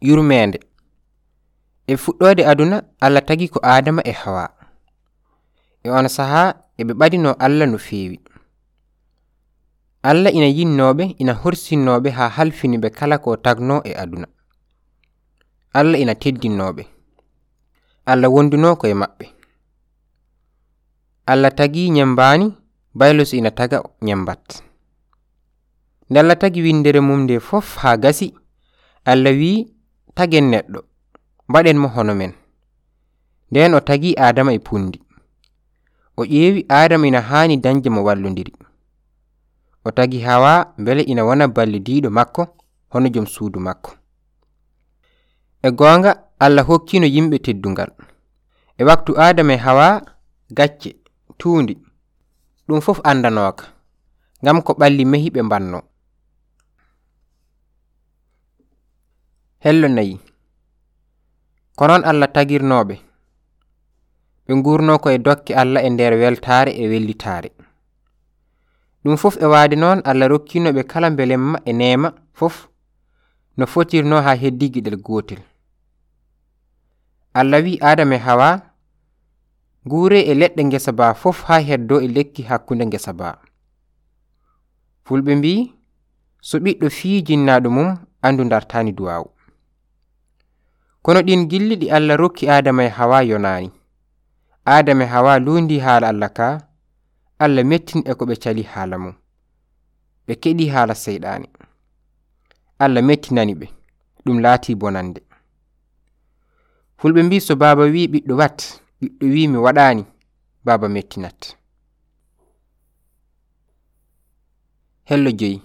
yurmede e fuɗɗode aduna allah tagi ko adama e hawa. E on saha eɓe ɓadino allah no feewi. Allah ina yinnoɓe ina horsinnoɓe ha halfiniɓe kala ko tagno e aduna. Allah ina teddinnoɓe allah wonduno koye maɓɓe. Allah tagi nyambani baylos ina taga nyambat nde allah tagi windere mum nde fof ha gasi allah wi tagen neɗɗo mbaɗen mo hono men. Nden o tagi adama e pundi o ƴeewi adama ina haani dañde mo wallodiri o tagi hawa beele ina wona ballidiɗo makko hono jom suudu makko. E goonga allah hokkino yimɓe teddungal. E waktu adama e hawa gacce tuundi ɗum fof anndanoka ngam ko ɓalli mehi ɓe mbanno. hello nayi ko noon allah tagirnoɓe. Ɓe gurno koye dokke allah e nder weltare e wellitare ɗum fof e waade noon allah rokkinoɓe kala belemma e nema fof no fotirno ha heddigiɗel gotel allah wi adama e hawa gure e leɗɗe gesa ba fof ha heddo e lekki hakkunde gesa ba fulɓe mbi so ɓiɗɗo fii jinnaɗo mum andu dartani duwawu kono ɗin gilli ɗi allah rokki adama e hawa yonani adama e hawa lundi haala allah ka allah mettin e ko ɓe cali haala mum. Ɓe keɗi haala seyɗani allah mettinani ɓe ɗum laati bonande. Fulɓe mbi so baba wi ɓiɗɗo wat ɓiɗɗo wi mi waɗani baba mettinat. Hello joyi.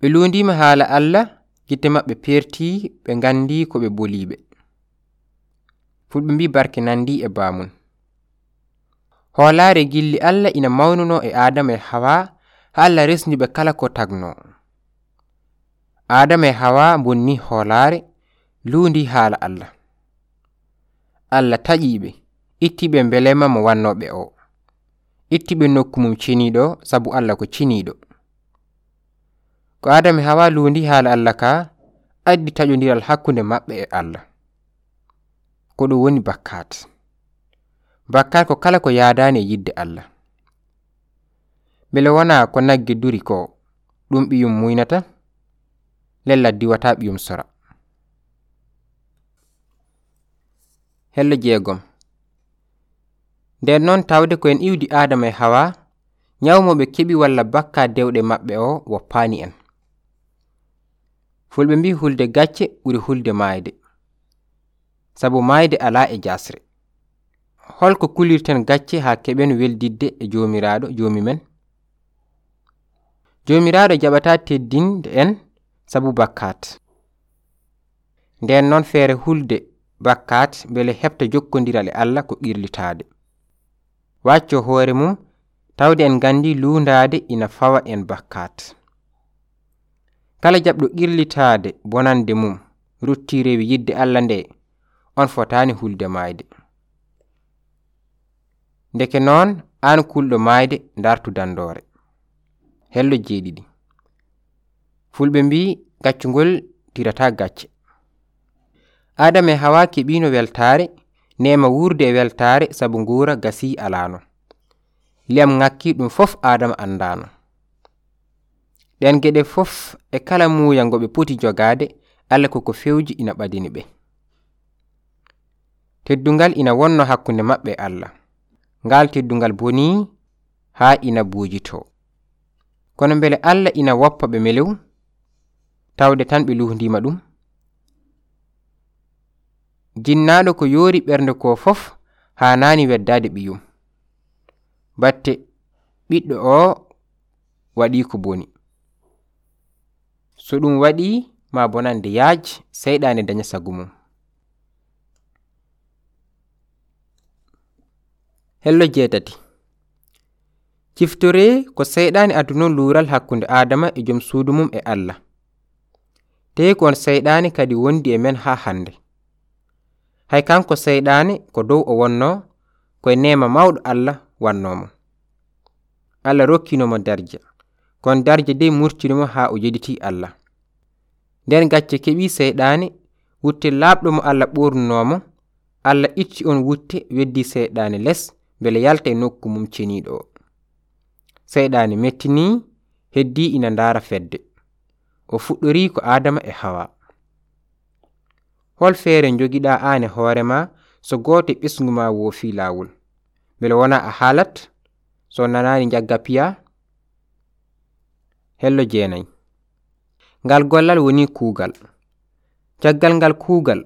Ɓe lundima haala allah gite maɓɓe perti ɓe gandi ko ɓe boliɓe fulɓe mbi barke nandi e baamum hoolaare gilli allah ina mawnuno e adama e hawa ha allah resniɓe kala ko tagno adama e hawa bonni hoolaare lundi haala allah. Allah taƴiɓe ittiɓe belema mo wannoɓe o. Ittiɓe nokku mum ciniɗo saabu allah ko ciniɗo ko adami hawa lundi haala allah ka addi taƴodiral hakkunde maɓɓe e allah. Ko ɗum woni bakkat bakkat ko kala ko yadani e yidde allah. Bele wona ko nagge duri ko ɗum ɓiyum muynata lella diwata ɓiyum sora. Hello jeegom. Nden noon tawde ko en iwdi adama e hawa nyawmoɓe keɓi walla bakka dewɗe maɓɓe o woppani en. fulɓe mbi hulde gacce ɓuri hulde maayde. Sabu maayde alaa e jasre holko kulirten gacce haa keɓen weldidde e joomiraaɗo joomi men. Joomiraaɗo jaɓataa teddinde en sabu bakkat nden noon feere hulde bakkat mbele heɓta jokkodiral e allah ko qirlitaade wacco hoore mum tawde en nganndi luundaade ina fawa en bakkat kala jaɓɗo qirlitaade bonande mum ruttire rewi yidde allah nde on fotani hulde maayde. Ndeke noon an kulɗo maayde dartu dandore hello jeeɗiɗi. Fulɓe mbi gaccugol tirata gacce. Adama e hawa keɓino weltare nema wurde e weltare sabu ngura gasi alano liyam ŋakki ɗum fof adama andano ɗen geɗe fof e kala muuya ngo ɓe poti jogaade allah koko fewji ina ɓadini ɓe. Teddungal ina wonno hakkunde maɓɓe e allah. Ngal teddungal boni haa ina buujito. Kono mbele allah ina woppa ɓe melew tawde tan ɓe luhdima ɗum. Jinnaɗo ko yoori ɓernde ko fof hanani weddade ɓiyum. Batte ɓiɗɗo o waɗi ko boni. so ɗum waɗi ma bo nande yaaji seyɗani daña sagu mum. Hello jeetati ciftore ko seyɗani aduna lural hakkunde adama e joom suudu mum e allah. Te kon seyɗani kadi wondi e men ha hande hay kanko seyɗani ko dow o wonno koye nema mawɗo allah wannomo allah rokkinomo darja. Kon darja dey murtinomo ha o jediti allah. nden gacce keɓi seyɗani wutte laaɓɗo mo allah ɓurnunomo allah icci on wutte weddi seyɗani les bele yalta e nokku mum ceniɗo o seyɗani mettini heddi ina ndara fedde. O fuɗɗori ko adama e hawa. Hol feere jogiɗa ane hoorema so gooto e ɓesgu ma woofi lawol bele wona a haalat so nanani jagga piya hello jeenayi. ngal gollal woni kuugal. Caggal ngal kuugal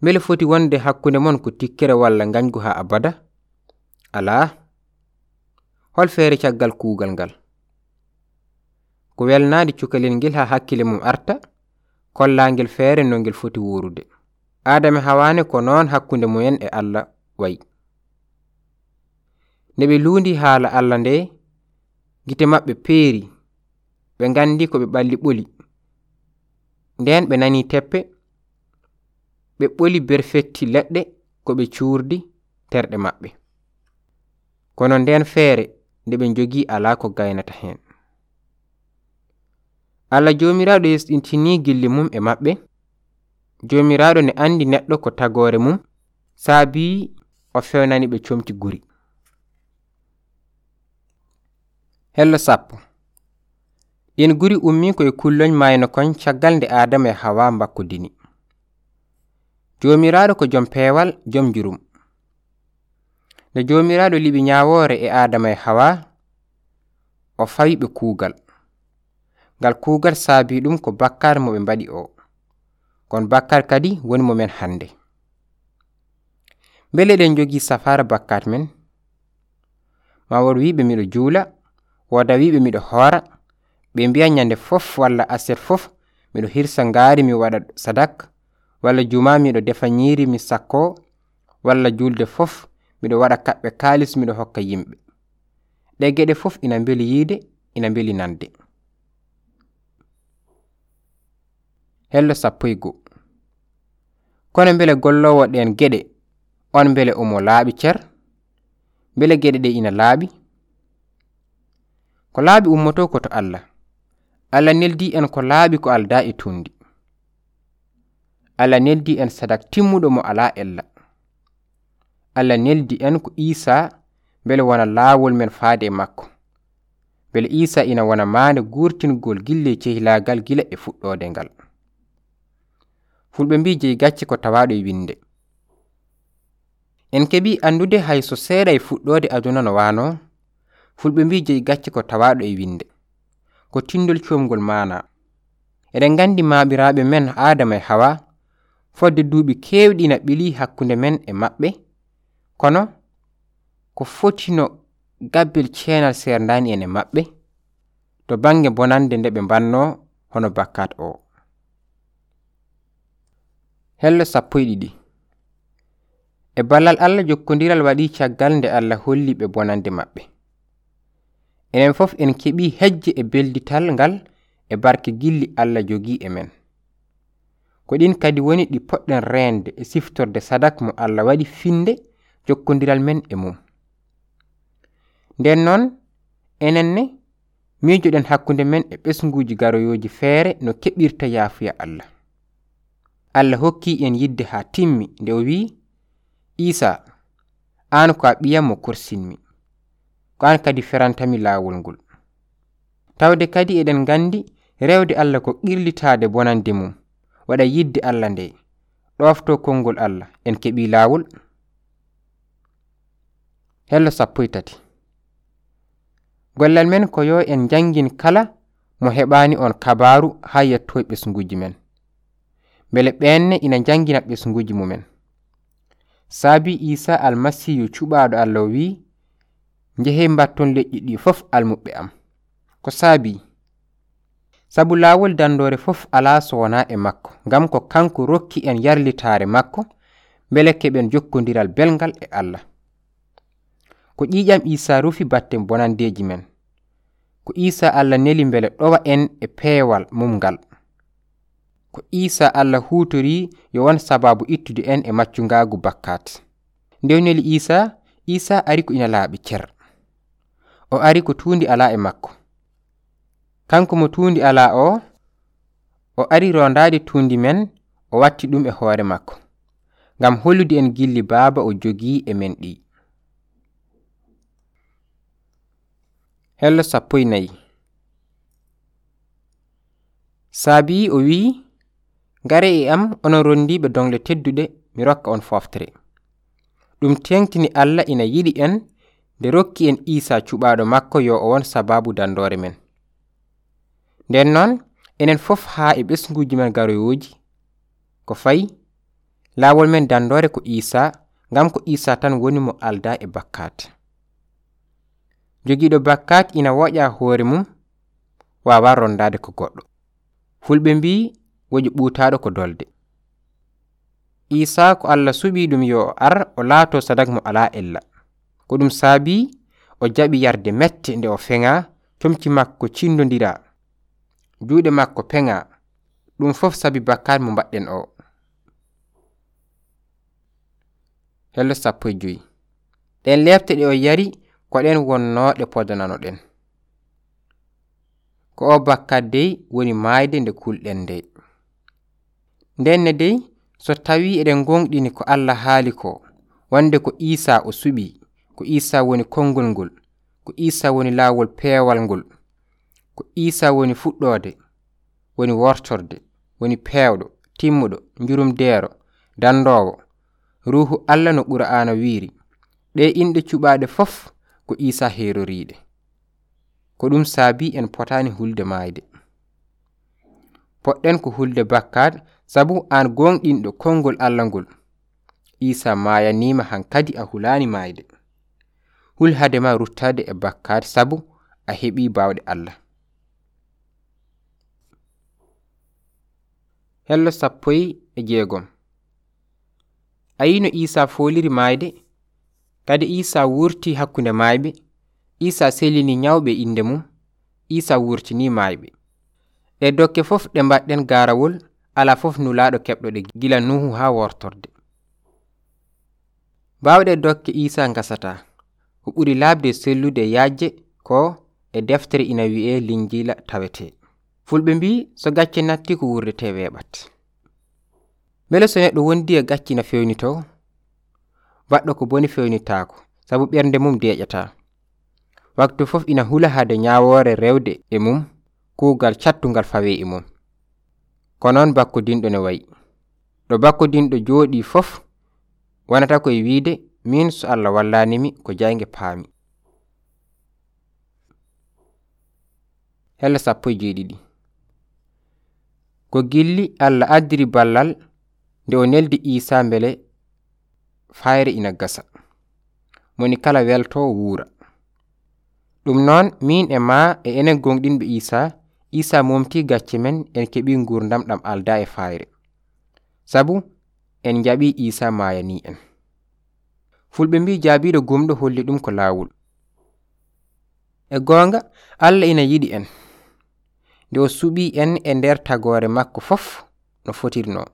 mbele foti wonde hakkunde mon ko tikkere walla gañgu ha abada? Alaa hol feere caggal kuugal ngal. Ko welnaade cukalel ngel ha hakkille mum arta kollangel feere no ngel foti worude adama hawane ko noon hakkunde mumen e allah wayi. Nde ɓe luundi haala allah nde gite maɓɓe peeri ɓe gandi ko ɓe ɓalli ɓoli. nden ɓe nani teppe ɓe ɓoli berfetti leɗɗe ko ɓe cuurdi terɗe maɓɓe. Kono nden feere nde ɓe jogi alaa ko gaynata heen. Allah joomiraaɗo yesɗintini gilli mum e maɓɓe joomiraaɗo ne anndi neɗɗo ko tagore mum saabi o fewnani ɓe comti guri. Hello sappo. en guri ummi koye kulloñ mayno kon caggal nde adama e hawa mbakkudini jomiraɗo ko jom peewal jom jurum. Nde jomiraɗo liɓi ñawore e adama e hawa o fawi ɓe kuugal. Ngal kuugal saabi ɗum ko bakkar mo ɓe mbaɗi o. Kon bakkar kadi woni momen hannde. Mbele ɗen jogii safara bakkar men. Ma wor wiɓe miɗo juula woda wiɓe miɗo hoora ɓe mbiya nyande fof walla aset fof miɗo hirsa ngaari mi waɗa sadak walla juma miɗo defa nyiri mi sakko walla julde fof miɗo waɗa kaɓɓe kaalis miɗo hokka yimɓe. Ɗe geɗe fof ina mbeli yiide ina mbeli nande. Hello sappo e goo kono mbele gollowo ɗen geɗe on mbele omo laaɓi cer mbele geɗe ɗe ina laaɓi. Ko laaɓi ummoto ko to allah. allah neldi en ko laaɓi ko alda e tundi allah neldi en sadak timmuɗo mo ala ella. Allah neldi en ko isa beele wona laawol men faade e makko. Beele isa ina wona maande gurtingol gille e cehilagal gila e fuɗɗode ngal. Fulɓe mbi jeyi gacce ko tawaɗo e winde en keɓi andude hayso seeɗa e fuɗɗode aduna no wano fulɓe mbi jeyi gacce ko tawaɗo e winde ko tindol comgol mana eɗen gandi maɓiraɓe men adama e hawa fodde duuɓi kewɗi na ɓili hakkunde men e maɓɓe. Kono ko fotino gabbel ceenal serdani en e maɓɓe to bange bonande nde ɓe banno hono bakkat o. Hello sappo e ɗiɗi. E ballal allah jokkodiral waɗi caggal nde allah holli ɓe bonande maɓɓe. enen fof en keɓi hejje e beldital ngal e barke gilli allah jogui e men. Ko ɗin kadi woni ɗi poɗɗen rende e siftorde sadak mo allah waɗi finde jokkodiral men e mum. Nden noon enen ne miijoɗen hakkunde men e ɓesguji garoyoji feere no keɓirta yaafuya allah. Allah hokki en yidde ha timmi nde o wi isa an ko a ɓiyam mo korsinmi. ko an kadi ferantami laawol ngol. Tawde kadi eɗen gandi rewde allah ko qirlitade bonande mum waɗa yidde allah nde. Ɗofto konngol allah en keɓi laawol. Hello sappo e tati. Gollal men ko yo en jangin kala mo heɓani on kabaru ha yettoye ɓesguji men. Beele ɓenne ina jangina ɓesguji mumen. Saabi isa almasihu cuɓaɗo allah o wi jehey mbatton leƴƴi ɗi fof almuɓɓe am. Ko saabi sabu lawol dandore fof ala sowona e makko ngam ko kanko rokki en yarlitare makko beele keɓen jokkodiral belgal e allah. Ko ƴiƴam isa rufi batten bonandeji men ko isa allah neli beele ɗowa en e peewal mum ngal ko isa allah hutori yo won sababu ittude en e maccungagu bakkat ndewneli isa isa ari ko ina laaɓi cer. o ari ko tuundi ala e makko. Kanko mo tuundi ala o o ari rondade tuundi men o watti ɗum e hoore makko. Ngam hollude en gilli baaba o jogii e men ɗi. Hello sappo e nayi. Saabi o wi'i ngare e am onon rondiɓe dongle tedduɗe mi rokka on foftere. Ɗum tengtini allah ina yiɗi en nde rokki en isa cuɓaɗo makko yo o won sababu dandore men. Nden noon enen fof haa e ɓesguji men garoyoji ko fayi laawol men dandore ko isa ngam ko isa tan woni mo alda e bakkat jogiiɗo bakkat ina woƴa hoore mum wawa rondade ko goɗɗo. Fulɓe mbi woji ɓutaɗo ko dolde. Isa ko allah suɓi ɗum yo o ar o laato sadak mo ala ella. ko ɗum saabi o jaɓi yarde mette nde o feŋa comci makko cindodira juuɗe makko peŋa ɗum fof sabi bakkar mo mbaɗɗen o. Hello sappo e joyi. Ɗen lefte ɗe o yari ko ɗen wonnoɗe podananoɗen ko o bakkat dey woni maayde nde kulɗen nde ndenne dey so tawi eɗen gonɗini ko allah haali ko wande ko isa o suɓi. ko isa woni konngol ngol ko isa woni laawol peewal ngol ko isa woni fuɗɗoode woni wortorde woni peewɗo timmuɗo njurumdeero danndoowo. Ruhu allah no qur'ana wiiri. Ɗe inɗe cuɓaaɗe fof ko isa heeroriiɗe. Ko ɗum saabi en potani hulde maayde. Poɗɗen ko hulde bakkaade sabu aan gonɗinɗo konngol allah ngol. Isa maayanima han kadi a hulani maayde. hulhade ma ruttade e bakkare sabu a heɓi bawɗe allah. Hello sappoyi e jeegom. A yino isa foliri mayde kadi isa wurti hakkunde mayɓe isa selini nyawɓe inde mum? Isa wurtini mayɓe ɗe dokke fof ɗe mbaɗɗen garawol ala fof nulaaɗo keɓɗoɗe gila nuhu ha wortorde. Bawɗe dokke isa gasata ko ɓuri laabde sellude yajje ko e deftere ina wi'e linjila tawete. Fulɓe mbi so gacce natti ko wurdete weɓat e mbele so neɗɗo wondi e gacci na fewnito baɗɗo ko boni fewnitako sabu ɓernde mum deƴata waktu fof ina hula hade nyawore rewde e mum kuugal cattugal fawe e mum. Ko noon bakkodinɗo ne wayi. Ɗo bakkodinɗo jooɗi fof wonata koye wiide min so allah wallanimi ko jaynge paami. Hella sappo e jeeɗiɗi. Ko gilli allah addiri ballal nde o neldi isa beele fayre ina gasa. Moni kala welto wuura. Ɗum noon min e ma e enen gonɗinɓe isa isa momti gacce men en keɓi gurdam ɗam alda e fayre. Sabu en jaɓi isa mayani en. fulɓe mbi jaabiɗo gumɗo holli ɗum ko laawol. E goonga allah ina yiɗi en. Nde o suɓi en e nder tagore makko fof no fotirno.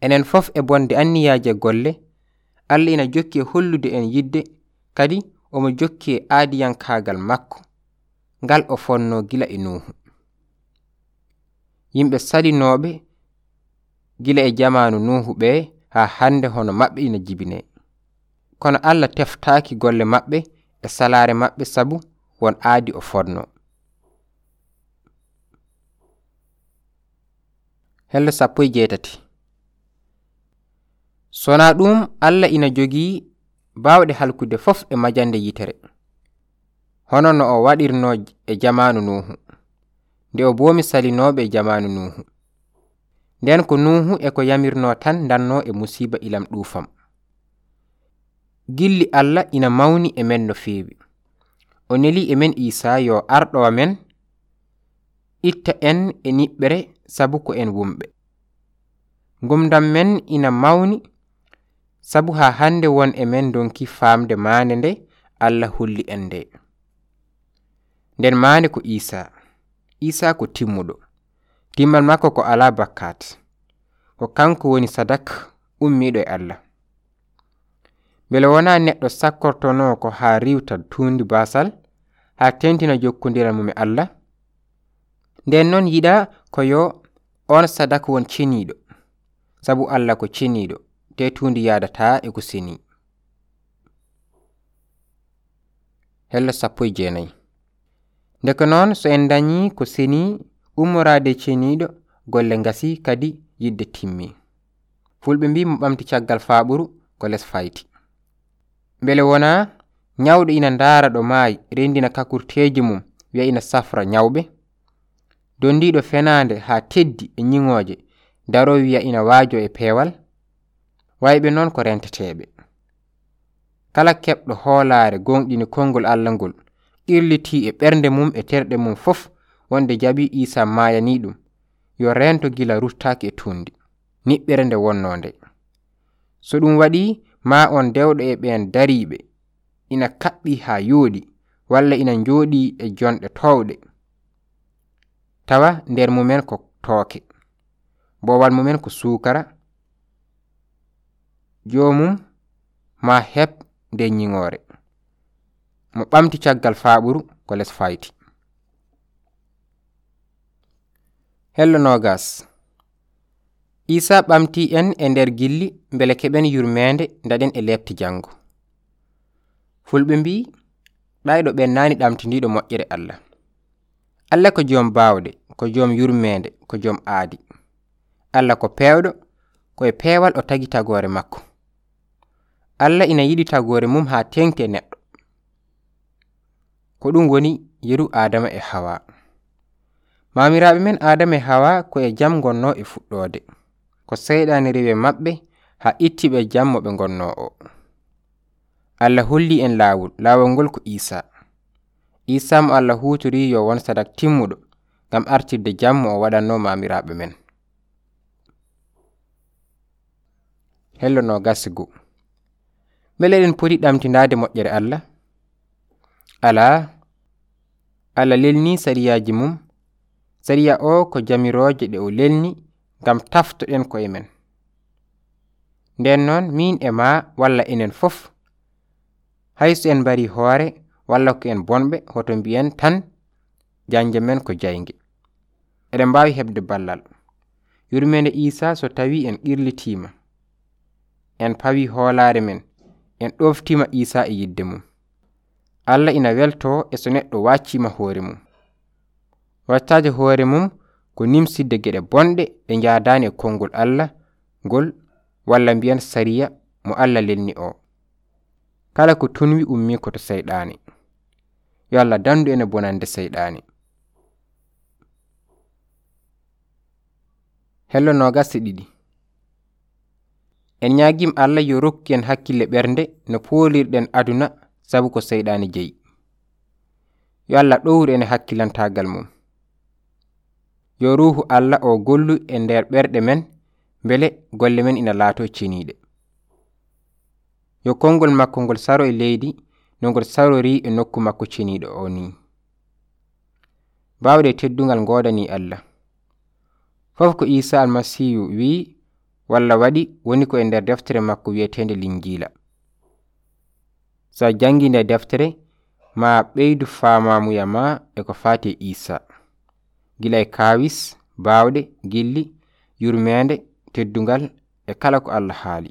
Enen fof e bonde anniyaji golle allah ina jokki e hollude en yidde kadi omo jokki e aadiyankagal makko ngal o fonno gila e nuhu yimɓe salinoɓe gila e jamanu nuhu ɓe ha hande hono maɓɓe ina jibine kono allah teftaaki golle maɓɓe e salaare maɓɓe sabu won aadi o fotno. Hello sappo e jeetati. Sona ɗum allah ina jogii baawɗe halkude fof e majande yitere. Hono no o waɗirno e jamanu nuhu nde o boomi salinooɓe e jamanu nuhu nden ko nuhu e ko yamirno tan danno e musiba ilam ɗuufam. gilli allah ina mawni e men no feewi. O neli e men isa yo arɗo amen itta en e niɓɓere sabu ko en wumɓe. Gumdam men ina mawni sabu ha hande won e men donki famde maande nde allah hulli en nde. Nden maande ko isa. Isa ko timmuɗo. Timmal makko ko ala bakkat ko kanko woni sadak ummiɗo e allah. beele wona neɗɗo sakkortono ko ha riwta tundi basal ha tentina jokkodiral mum e allah. Nden noon yiɗa ko yo on sadaka won ceniɗo sabu allah ko ceniɗo te tundi yadata e ko seni. Hello sappo e jeenayi. Ndeko noon so en dañi ko seni ummorade ceniɗo golle gasi kadi yidde timmi. Fulɓe mbi mo ɓamti caggal faaɓuru ko les fayti. beele wona nyawɗo ina ndaara ɗo maayi rendina kakurteje mum wiya ina safra nyawɓe. Dondiɗo fenande ha teddi e ñiŋoje daro wiya ina waajo e peewal. Wayɓe noon ko renteteɓe kala keɓɗo hoolaare gonɗini konngol allah ngol. Qirliti e ɓernde mum e terɗe mum fof wonde jaɓi isa maayani ɗum. Yo rento gila ruttaki e tundi niɓɓere nde wonno nde so ɗum waɗi ma on dewɗo e ɓen dariɓe. Ina kaɓɓi ha yooɗi walla ina jooɗi e jonɗe towɗe. Tawa nder mumen ko tooke. Bowal mumen ko suukara. Jomum ma heb nde ñiŋore mo ɓamti caggal faaɓuru ko les fayti. Hello nogas. isa ɓamti en e nder gilli mbele keɓen yurmede daɗen e lebti jango fulɓe mbi ɗayɗo ɓen nani ɗamtindiɗo moƴƴere allah. Allah ko jom bawɗe ko jom yurmede ko jom aadi. Allah ko pewɗo koye peewal o tagi tagore makko. Allah ina yiɗi tagore mum ha tengti e neɗɗo. Ko ɗum woni yeru adama e hawa. Mamiraɓe men adama e hawa ko e jam gonno e fuɗɗode ko seyɗaniri ɓe maɓɓe ha ittiɓe jam mo ɓe gonno o allah holli en laawol laawol ngol ko isa. Isa mo allah hutori yo won sadak timmuɗo ngam artirde jammo o waɗanno mamiraɓe men. Hello nogas goo beele eɗen poti ɗamtidade moƴƴere allah. Ala allah lelni sariyaji mum. Sariya o ko jamiroje ɗe o lelni. ngam taftoɗen koye men. Nden noon min e ma walla enen fof hayso en mbari hoore walla ko en bonɓe hoto mbiyen tan janje men ko jayge eɗen mbawi hebde ballal. Yurmede isa so tawi en qirlitima en pawi hoolare men en ɗoftima isa e yidde mum. Allah ina welto e so neɗɗo waccima hoore mum. Wattaje hoore mum ko nimsidde geɗe bonɗe ɗe jadani e konngol Allah ngol walla mbiyan sariya mo Allah lelni o. Kala ko tunwi ummi koto seyɗani. Yo Allah dandu ene bonande seyɗani. Hello nogasi ɗiɗi. En ñagim allah yo rokki en hakkille ɓernde no poolirɗen aduna sabu ko seyɗani jeyi. Yo allah ɗowru ene e hakkilantagal mum. yo ruhu allah o gollu e nder ɓerɗe men bele golle men ina laato ceniiɗe yo konngol makko ngol saro e leydi no ngol sarori e nokku makko ceniiɗo o ni. Baawɗe teddungal ngoodani allah. Fof ko isa almasihu wi'i walla waɗi woni ko e nder deftere makko wi'etende linjila so a janngi nde deftere ma ɓeydu faamamuya ma e ko fati e isa. gila e kawis bawɗe gilli yurmede teddugal e kala ko allah haali.